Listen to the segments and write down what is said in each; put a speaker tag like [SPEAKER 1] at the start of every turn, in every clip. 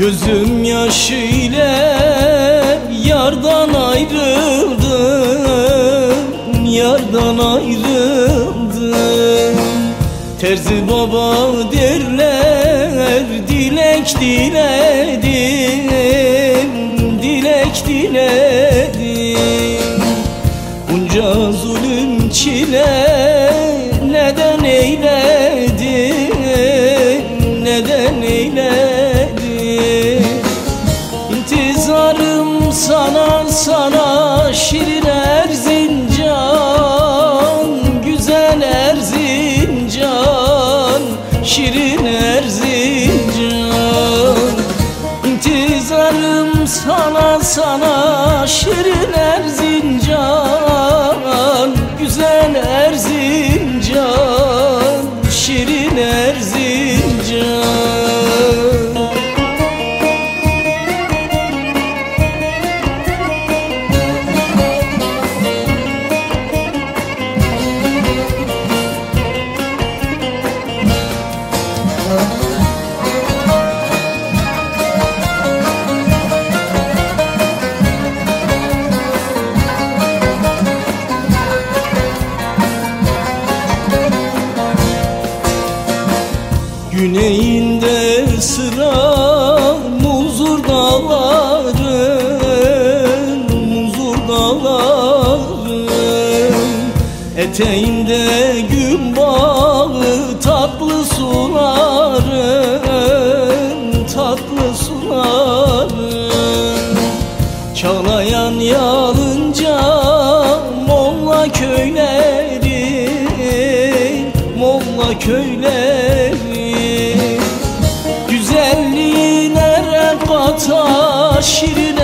[SPEAKER 1] Gözüm yaş ile yardan ayrıldım Yardan ayrıldım. Terzi baba derler dilek diledim Dilek diledim. Bunca zulüm çile neden eyledin sana sana şirin Erzincan Güzel Erzincan Şirin Erzincan İntizarım sana sana şirin Erzincan Thank you. Eteğinde gün bağı tatlı suların Tatlı suların. Çağlayan yalınca Molla köyleri Molla köyleri. Güzelliğine rekata Şirin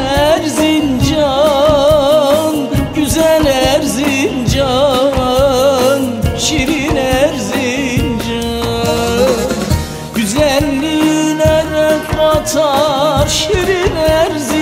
[SPEAKER 1] rekata Şirin Erzincan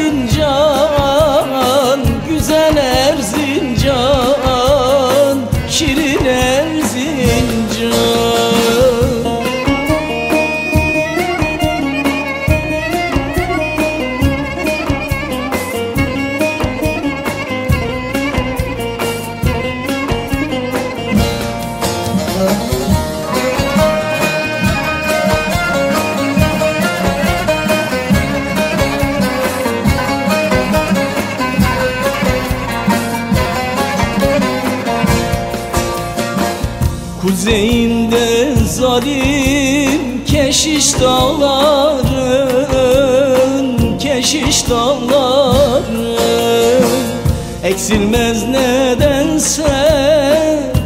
[SPEAKER 1] Kuzeyinde zalim keşiş dağların Keşiş dağların. Eksilmez nedense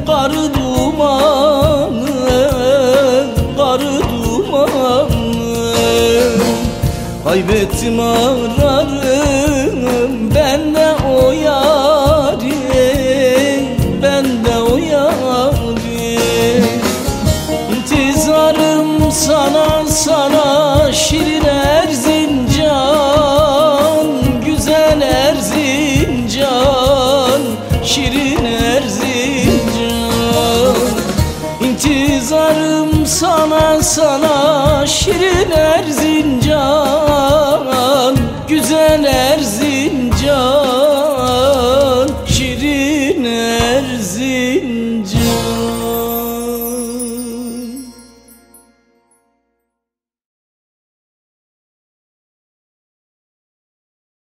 [SPEAKER 1] karı dumanı Karı dumanı Kaybettim ararım sana sana şirin Erzincan Güzel